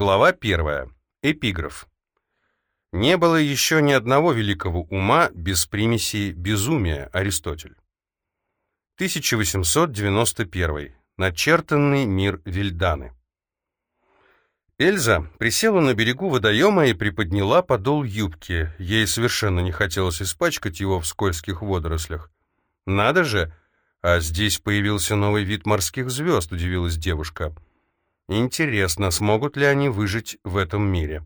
Глава первая. Эпиграф. Не было еще ни одного великого ума без примеси безумия, Аристотель. 1891. Начертанный мир Вильданы. Эльза присела на берегу водоема и приподняла подол юбки. Ей совершенно не хотелось испачкать его в скользких водорослях. «Надо же! А здесь появился новый вид морских звезд», — удивилась девушка. «Интересно, смогут ли они выжить в этом мире?»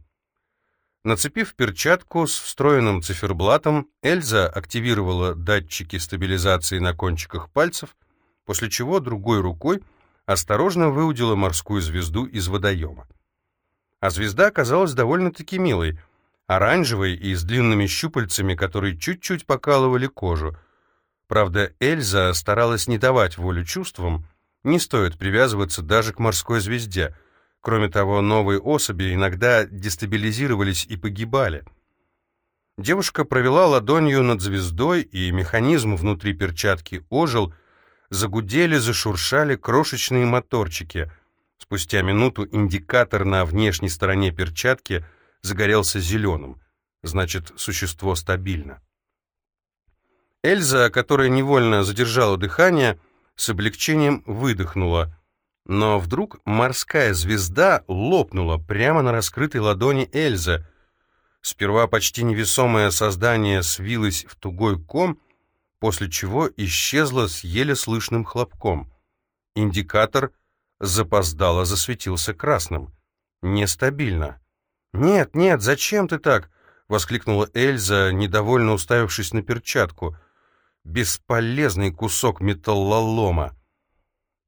Нацепив перчатку с встроенным циферблатом, Эльза активировала датчики стабилизации на кончиках пальцев, после чего другой рукой осторожно выудила морскую звезду из водоема. А звезда оказалась довольно-таки милой, оранжевой и с длинными щупальцами, которые чуть-чуть покалывали кожу. Правда, Эльза старалась не давать волю чувствам, не стоит привязываться даже к морской звезде. Кроме того, новые особи иногда дестабилизировались и погибали. Девушка провела ладонью над звездой, и механизм внутри перчатки ожил, загудели, зашуршали крошечные моторчики — Спустя минуту индикатор на внешней стороне перчатки загорелся зеленым. Значит, существо стабильно. Эльза, которая невольно задержала дыхание, с облегчением выдохнула. Но вдруг морская звезда лопнула прямо на раскрытой ладони Эльзы. Сперва почти невесомое создание свилось в тугой ком, после чего исчезло с еле слышным хлопком. Индикатор — запоздало засветился красным. Нестабильно. «Нет, нет, зачем ты так?» — воскликнула Эльза, недовольно уставившись на перчатку. «Бесполезный кусок металлолома».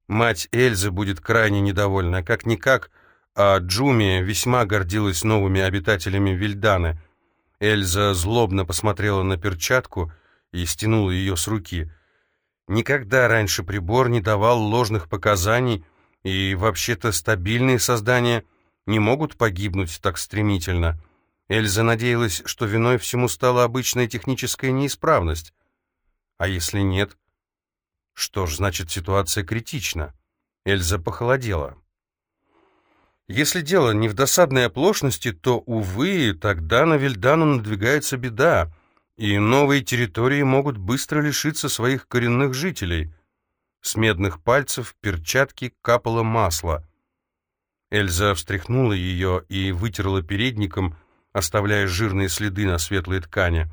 Мать Эльзы будет крайне недовольна, как-никак, а Джуми весьма гордилась новыми обитателями Вильданы. Эльза злобно посмотрела на перчатку и стянула ее с руки. Никогда раньше прибор не давал ложных показаний, и вообще-то стабильные создания не могут погибнуть так стремительно. Эльза надеялась, что виной всему стала обычная техническая неисправность. А если нет? Что ж, значит, ситуация критична. Эльза похолодела. Если дело не в досадной оплошности, то, увы, тогда на Вильдану надвигается беда, и новые территории могут быстро лишиться своих коренных жителей — с медных пальцев перчатки капало масло. Эльза встряхнула ее и вытерла передником, оставляя жирные следы на светлой ткани.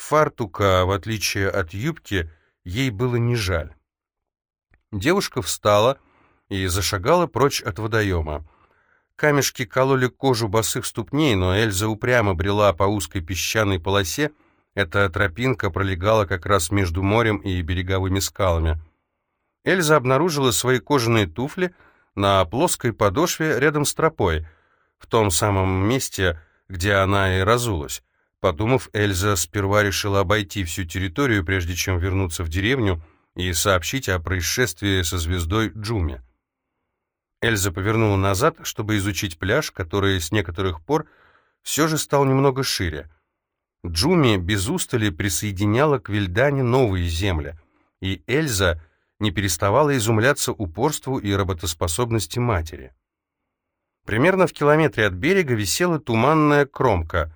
Фартука, в отличие от юбки, ей было не жаль. Девушка встала и зашагала прочь от водоема. Камешки кололи кожу босых ступней, но Эльза упрямо брела по узкой песчаной полосе, эта тропинка пролегала как раз между морем и береговыми скалами. Эльза обнаружила свои кожаные туфли на плоской подошве рядом с тропой, в том самом месте, где она и разулась. Подумав, Эльза сперва решила обойти всю территорию, прежде чем вернуться в деревню и сообщить о происшествии со звездой Джуми. Эльза повернула назад, чтобы изучить пляж, который с некоторых пор все же стал немного шире. Джуми без устали присоединяла к Вильдане новые земли, и Эльза не переставала изумляться упорству и работоспособности матери. Примерно в километре от берега висела туманная кромка.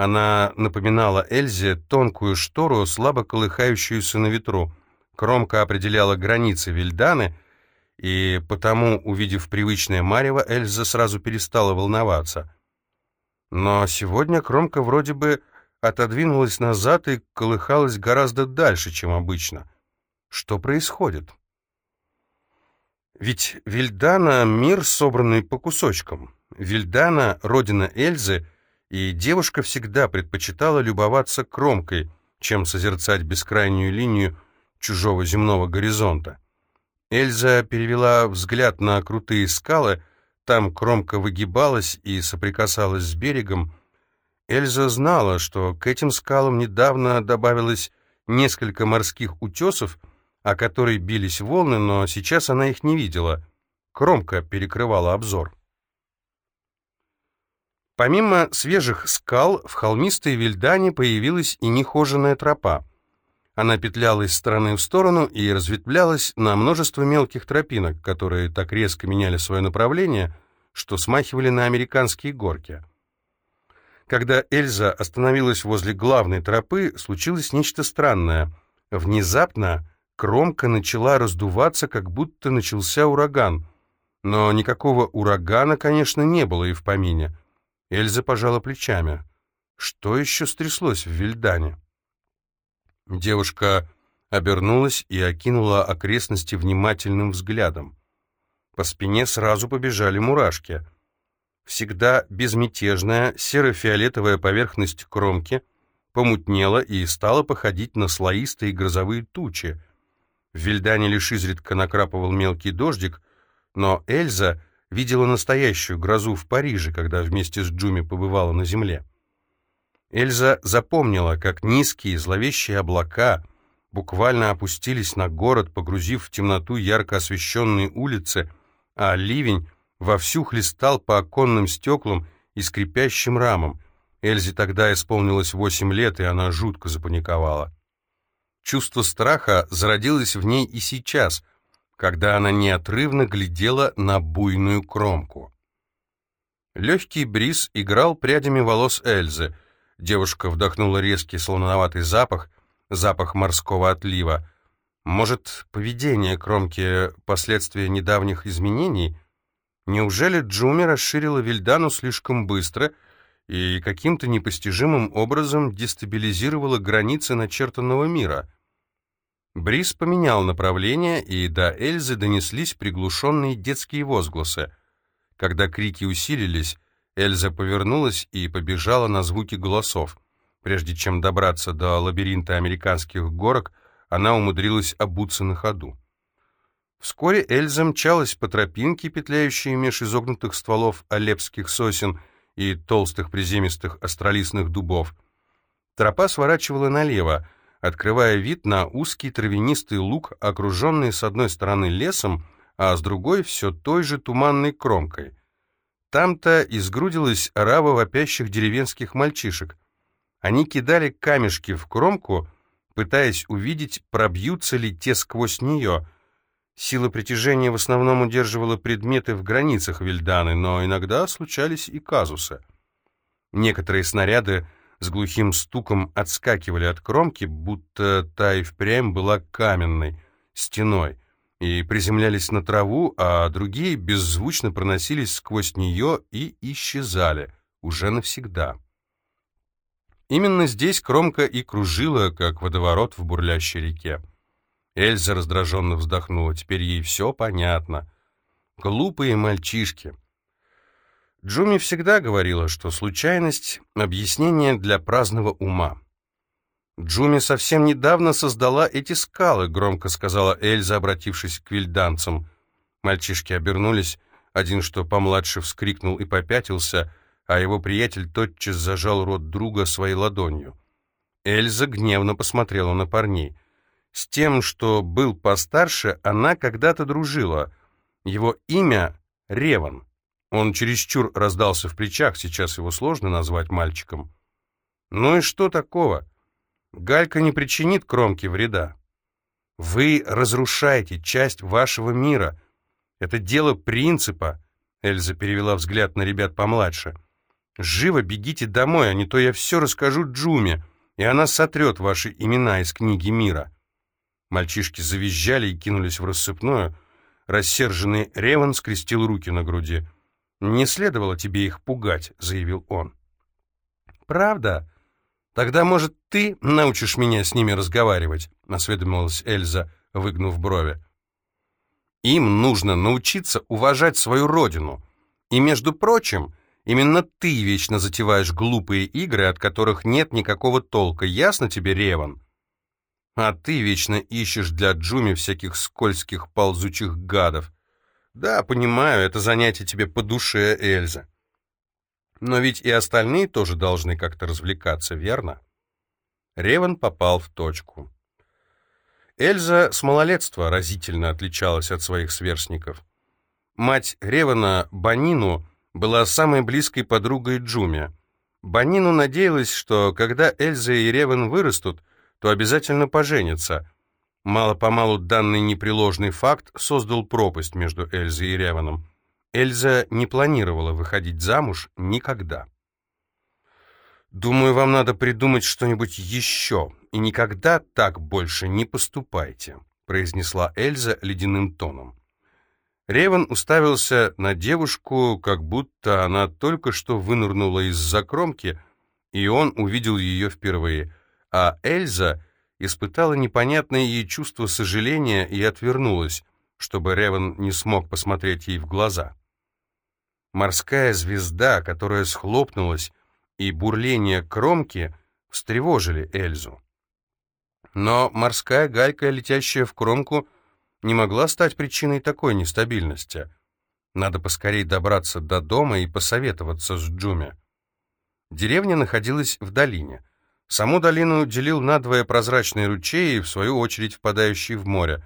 Она напоминала Эльзе тонкую штору, слабо колыхающуюся на ветру. Кромка определяла границы Вильданы, и потому, увидев привычное марево, Эльза сразу перестала волноваться. Но сегодня кромка вроде бы отодвинулась назад и колыхалась гораздо дальше, чем обычно — что происходит? Ведь Вильдана — мир, собранный по кусочкам. Вильдана — родина Эльзы, и девушка всегда предпочитала любоваться кромкой, чем созерцать бескрайнюю линию чужого земного горизонта. Эльза перевела взгляд на крутые скалы, там кромка выгибалась и соприкасалась с берегом. Эльза знала, что к этим скалам недавно добавилось несколько морских утесов — о которой бились волны, но сейчас она их не видела. Кромка перекрывала обзор. Помимо свежих скал, в холмистой Вильдане появилась и нехоженная тропа. Она петляла из стороны в сторону и разветвлялась на множество мелких тропинок, которые так резко меняли свое направление, что смахивали на американские горки. Когда Эльза остановилась возле главной тропы, случилось нечто странное. Внезапно кромка начала раздуваться, как будто начался ураган. Но никакого урагана, конечно, не было и в помине. Эльза пожала плечами. Что еще стряслось в Вильдане? Девушка обернулась и окинула окрестности внимательным взглядом. По спине сразу побежали мурашки. Всегда безмятежная серо-фиолетовая поверхность кромки помутнела и стала походить на слоистые грозовые тучи. В Вильдане лишь изредка накрапывал мелкий дождик, но Эльза видела настоящую грозу в Париже, когда вместе с Джуми побывала на земле. Эльза запомнила, как низкие зловещие облака буквально опустились на город, погрузив в темноту ярко освещенные улицы, а ливень вовсю хлестал по оконным стеклам и скрипящим рамам. Эльзе тогда исполнилось восемь лет, и она жутко запаниковала. Чувство страха зародилось в ней и сейчас, когда она неотрывно глядела на буйную кромку. Легкий бриз играл прядями волос Эльзы — Девушка вдохнула резкий солоноватый запах, запах морского отлива. Может, поведение кромки — последствия недавних изменений? Неужели Джуми расширила Вильдану слишком быстро и каким-то непостижимым образом дестабилизировала границы начертанного мира? Брис поменял направление, и до Эльзы донеслись приглушенные детские возгласы. Когда крики усилились, Эльза повернулась и побежала на звуки голосов. Прежде чем добраться до лабиринта американских горок, она умудрилась обуться на ходу. Вскоре Эльза мчалась по тропинке, петляющей меж изогнутых стволов алепских сосен и толстых приземистых астролистных дубов. Тропа сворачивала налево, открывая вид на узкий травянистый луг, окруженный с одной стороны лесом, а с другой все той же туманной кромкой. Там-то изгрудилась орава вопящих деревенских мальчишек. Они кидали камешки в кромку, пытаясь увидеть, пробьются ли те сквозь нее. Сила притяжения в основном удерживала предметы в границах Вильданы, но иногда случались и казусы. Некоторые снаряды с глухим стуком отскакивали от кромки, будто та и впрямь была каменной, стеной и приземлялись на траву, а другие беззвучно проносились сквозь нее и исчезали, уже навсегда. Именно здесь кромка и кружила, как водоворот в бурлящей реке. Эльза раздраженно вздохнула, теперь ей все понятно. Глупые мальчишки. Джуми всегда говорила, что случайность — объяснение для праздного ума. «Джуми совсем недавно создала эти скалы», — громко сказала Эльза, обратившись к вильданцам. Мальчишки обернулись, один, что помладше, вскрикнул и попятился, а его приятель тотчас зажал рот друга своей ладонью. Эльза гневно посмотрела на парней. С тем, что был постарше, она когда-то дружила. Его имя — Реван. Он чересчур раздался в плечах, сейчас его сложно назвать мальчиком. «Ну и что такого?» Галька не причинит кромке вреда. Вы разрушаете часть вашего мира. Это дело принципа. Эльза перевела взгляд на ребят помладше. Живо бегите домой, а не то я все расскажу Джуме, и она сотрет ваши имена из книги мира. Мальчишки завизжали и кинулись в рассыпную. Рассерженный Реван скрестил руки на груди. «Не следовало тебе их пугать», — заявил он. «Правда?» «Тогда, может, ты научишь меня с ними разговаривать?» — осведомилась Эльза, выгнув брови. «Им нужно научиться уважать свою родину. И, между прочим, именно ты вечно затеваешь глупые игры, от которых нет никакого толка. Ясно тебе, Реван?» «А ты вечно ищешь для Джуми всяких скользких ползучих гадов. Да, понимаю, это занятие тебе по душе, Эльза. Но ведь и остальные тоже должны как-то развлекаться, верно? Реван попал в точку. Эльза с малолетства разительно отличалась от своих сверстников. Мать Ревана, Банину, была самой близкой подругой Джуми. Банину надеялась, что когда Эльза и Реван вырастут, то обязательно поженятся. Мало-помалу данный непреложный факт создал пропасть между Эльзой и Реваном. Эльза не планировала выходить замуж никогда. «Думаю, вам надо придумать что-нибудь еще, и никогда так больше не поступайте», произнесла Эльза ледяным тоном. Реван уставился на девушку, как будто она только что вынырнула из-за кромки, и он увидел ее впервые, а Эльза испытала непонятное ей чувство сожаления и отвернулась, чтобы Реван не смог посмотреть ей в глаза. Морская звезда, которая схлопнулась, и бурление кромки встревожили Эльзу. Но морская галька, летящая в кромку, не могла стать причиной такой нестабильности. Надо поскорей добраться до дома и посоветоваться с Джуми. Деревня находилась в долине. Саму долину делил надвое прозрачный ручей, в свою очередь впадающий в море.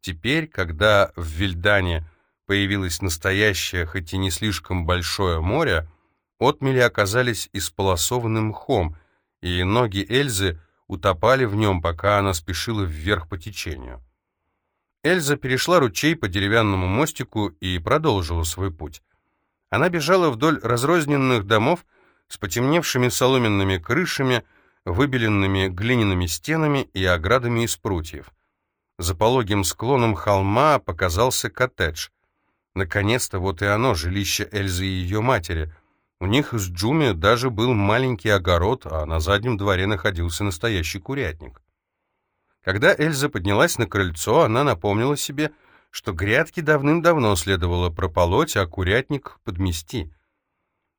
Теперь, когда в Вильдане появилось настоящее, хоть и не слишком большое море, Отмели оказались исполосованным мхом, и ноги Эльзы утопали в нем, пока она спешила вверх по течению. Эльза перешла ручей по деревянному мостику и продолжила свой путь. Она бежала вдоль разрозненных домов с потемневшими соломенными крышами, выбеленными глиняными стенами и оградами из прутьев. За пологим склоном холма показался коттедж. Наконец-то вот и оно, жилище Эльзы и ее матери — у них с Джуми даже был маленький огород, а на заднем дворе находился настоящий курятник. Когда Эльза поднялась на крыльцо, она напомнила себе, что грядки давным-давно следовало прополоть, а курятник подмести.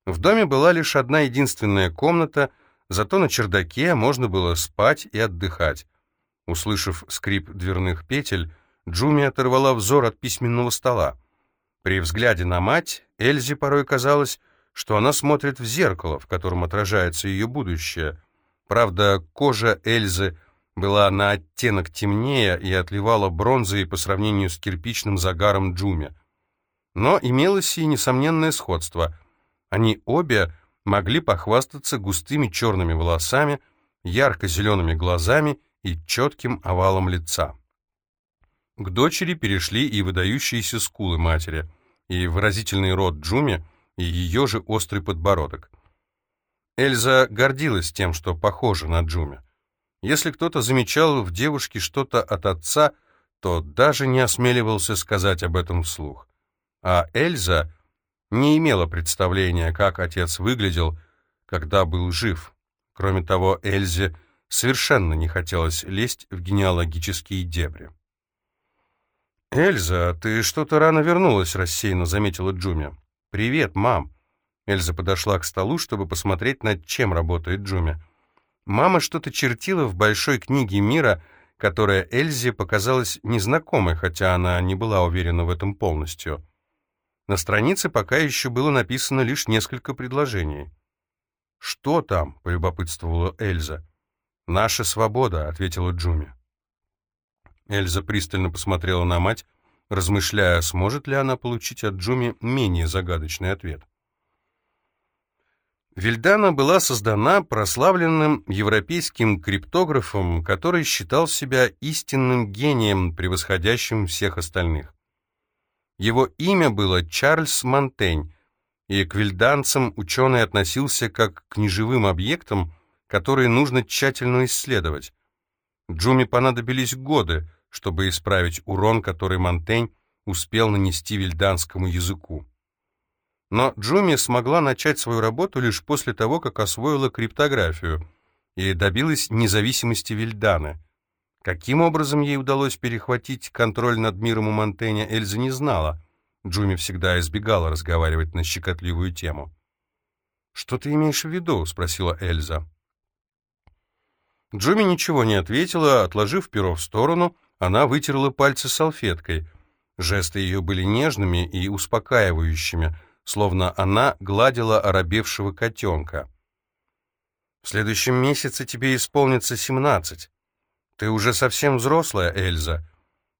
В доме была лишь одна единственная комната, зато на чердаке можно было спать и отдыхать. Услышав скрип дверных петель, Джуми оторвала взор от письменного стола. При взгляде на мать Эльзе порой казалось, что она смотрит в зеркало, в котором отражается ее будущее. Правда, кожа Эльзы была на оттенок темнее и отливала бронзой по сравнению с кирпичным загаром Джуми. Но имелось и несомненное сходство. Они обе могли похвастаться густыми черными волосами, ярко-зелеными глазами и четким овалом лица. К дочери перешли и выдающиеся скулы матери, и выразительный рот Джуми — и ее же острый подбородок. Эльза гордилась тем, что похожа на Джуми. Если кто-то замечал в девушке что-то от отца, то даже не осмеливался сказать об этом вслух. А Эльза не имела представления, как отец выглядел, когда был жив. Кроме того, Эльзе совершенно не хотелось лезть в генеалогические дебри. «Эльза, ты что-то рано вернулась», — рассеянно заметила Джуми. «Привет, мам!» Эльза подошла к столу, чтобы посмотреть, над чем работает Джуми. Мама что-то чертила в большой книге мира, которая Эльзе показалась незнакомой, хотя она не была уверена в этом полностью. На странице пока еще было написано лишь несколько предложений. «Что там?» — полюбопытствовала Эльза. «Наша свобода», — ответила Джуми. Эльза пристально посмотрела на мать, размышляя, сможет ли она получить от Джуми менее загадочный ответ. Вильдана была создана прославленным европейским криптографом, который считал себя истинным гением, превосходящим всех остальных. Его имя было Чарльз Монтень, и к вильданцам ученый относился как к неживым объектам, которые нужно тщательно исследовать. Джуми понадобились годы, чтобы исправить урон, который Монтень успел нанести вильданскому языку. Но Джуми смогла начать свою работу лишь после того, как освоила криптографию и добилась независимости Вильданы. Каким образом ей удалось перехватить контроль над миром у Монтеня, Эльза не знала. Джуми всегда избегала разговаривать на щекотливую тему. «Что ты имеешь в виду?» — спросила Эльза. Джуми ничего не ответила, отложив перо в сторону — она вытерла пальцы салфеткой. Жесты ее были нежными и успокаивающими, словно она гладила оробевшего котенка. «В следующем месяце тебе исполнится семнадцать. Ты уже совсем взрослая, Эльза.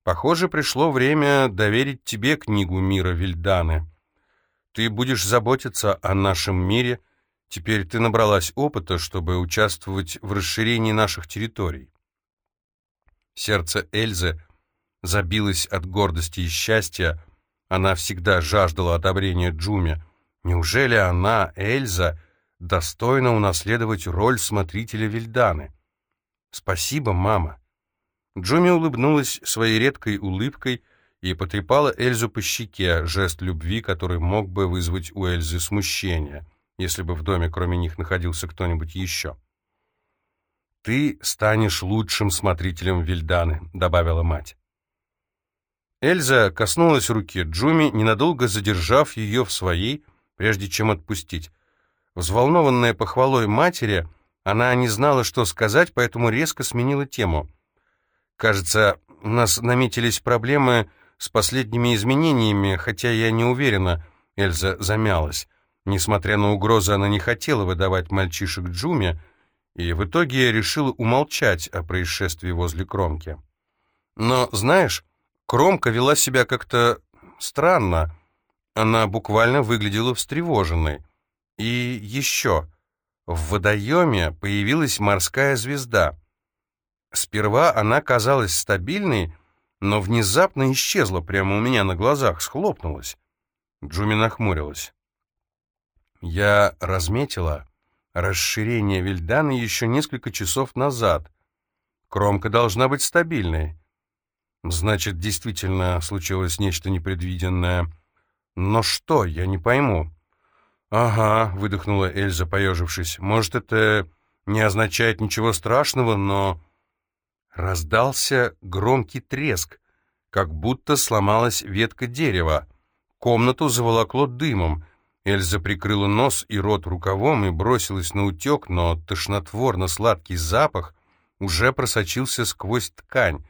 Похоже, пришло время доверить тебе книгу мира Вильданы. Ты будешь заботиться о нашем мире. Теперь ты набралась опыта, чтобы участвовать в расширении наших территорий. Сердце Эльзы забилось от гордости и счастья, Она всегда жаждала одобрения Джуми. Неужели она, Эльза, достойна унаследовать роль смотрителя Вильданы? Спасибо, мама. Джуми улыбнулась своей редкой улыбкой и потрепала Эльзу по щеке, жест любви, который мог бы вызвать у Эльзы смущение, если бы в доме кроме них находился кто-нибудь еще. «Ты станешь лучшим смотрителем Вильданы», — добавила мать. Эльза коснулась руки Джуми, ненадолго задержав ее в своей, прежде чем отпустить. Взволнованная похвалой матери, она не знала, что сказать, поэтому резко сменила тему. «Кажется, у нас наметились проблемы с последними изменениями, хотя я не уверена», — Эльза замялась. Несмотря на угрозы, она не хотела выдавать мальчишек Джуми, и в итоге решила умолчать о происшествии возле кромки. «Но, знаешь, Кромка вела себя как-то странно. Она буквально выглядела встревоженной. И еще. В водоеме появилась морская звезда. Сперва она казалась стабильной, но внезапно исчезла прямо у меня на глазах, схлопнулась. Джуми нахмурилась. Я разметила расширение Вильдана еще несколько часов назад. Кромка должна быть стабильной. Значит, действительно случилось нечто непредвиденное. Но что, я не пойму. «Ага», — выдохнула Эльза, поежившись. «Может, это не означает ничего страшного, но...» Раздался громкий треск, как будто сломалась ветка дерева. Комнату заволокло дымом. Эльза прикрыла нос и рот рукавом и бросилась на утек, но тошнотворно-сладкий запах уже просочился сквозь ткань.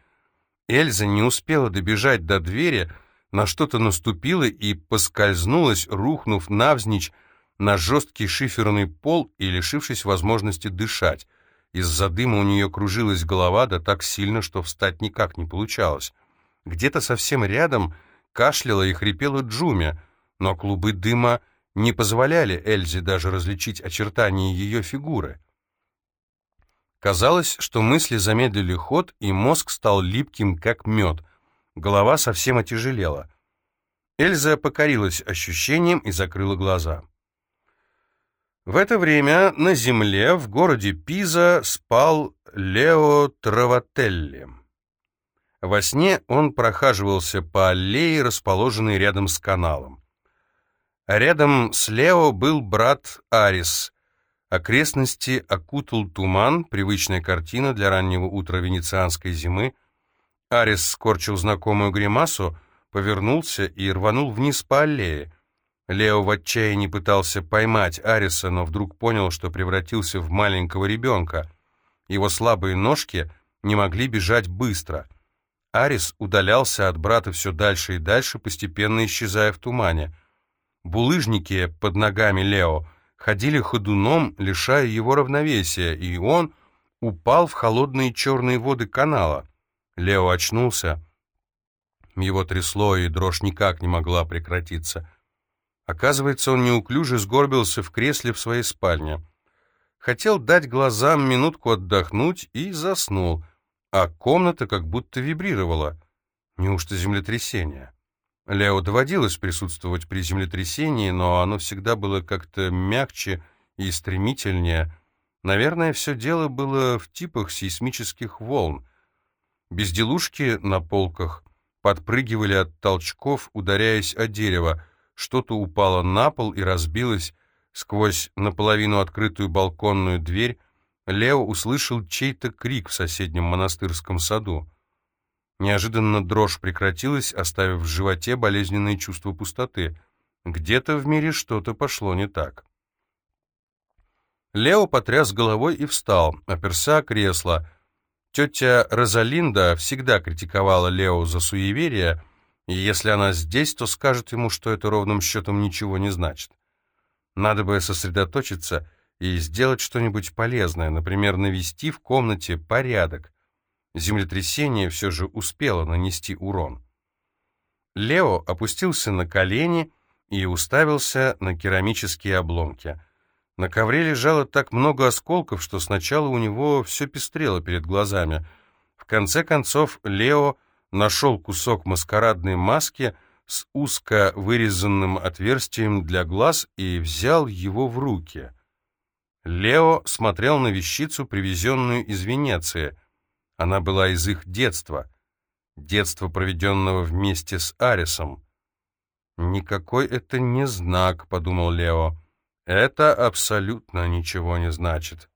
Эльза не успела добежать до двери, на что-то наступила и поскользнулась, рухнув навзничь на жесткий шиферный пол и лишившись возможности дышать. Из-за дыма у нее кружилась голова, да так сильно, что встать никак не получалось. Где-то совсем рядом кашляла и хрипела Джуми, но клубы дыма не позволяли Эльзе даже различить очертания ее фигуры. Казалось, что мысли замедлили ход, и мозг стал липким, как мед. Голова совсем отяжелела. Эльза покорилась ощущением и закрыла глаза. В это время на земле в городе Пиза спал Лео Травателли. Во сне он прохаживался по аллее, расположенной рядом с каналом. рядом с Лео был брат Арис, Окрестности окутал туман, привычная картина для раннего утра венецианской зимы. Арис скорчил знакомую гримасу, повернулся и рванул вниз по аллее. Лео в отчаянии пытался поймать Ариса, но вдруг понял, что превратился в маленького ребенка. Его слабые ножки не могли бежать быстро. Арис удалялся от брата все дальше и дальше, постепенно исчезая в тумане. Булыжники под ногами Лео — ходили ходуном, лишая его равновесия, и он упал в холодные черные воды канала. Лео очнулся. Его трясло, и дрожь никак не могла прекратиться. Оказывается, он неуклюже сгорбился в кресле в своей спальне. Хотел дать глазам минутку отдохнуть и заснул, а комната как будто вибрировала. Неужто землетрясение? Лео доводилось присутствовать при землетрясении, но оно всегда было как-то мягче и стремительнее. Наверное, все дело было в типах сейсмических волн. Безделушки на полках подпрыгивали от толчков, ударяясь о дерево. Что-то упало на пол и разбилось. Сквозь наполовину открытую балконную дверь Лео услышал чей-то крик в соседнем монастырском саду. Неожиданно дрожь прекратилась, оставив в животе болезненное чувство пустоты. Где-то в мире что-то пошло не так. Лео потряс головой и встал, оперся кресло. Тетя Розалинда всегда критиковала Лео за суеверие, и если она здесь, то скажет ему, что это ровным счетом ничего не значит. Надо бы сосредоточиться и сделать что-нибудь полезное, например, навести в комнате порядок. Землетрясение все же успело нанести урон. Лео опустился на колени и уставился на керамические обломки. На ковре лежало так много осколков, что сначала у него все пестрело перед глазами. В конце концов Лео нашел кусок маскарадной маски, с узко вырезанным отверстием для глаз и взял его в руки. Лео смотрел на вещицу, привезенную из Венеции. Она была из их детства, детства, проведенного вместе с Арисом. «Никакой это не знак», — подумал Лео. «Это абсолютно ничего не значит».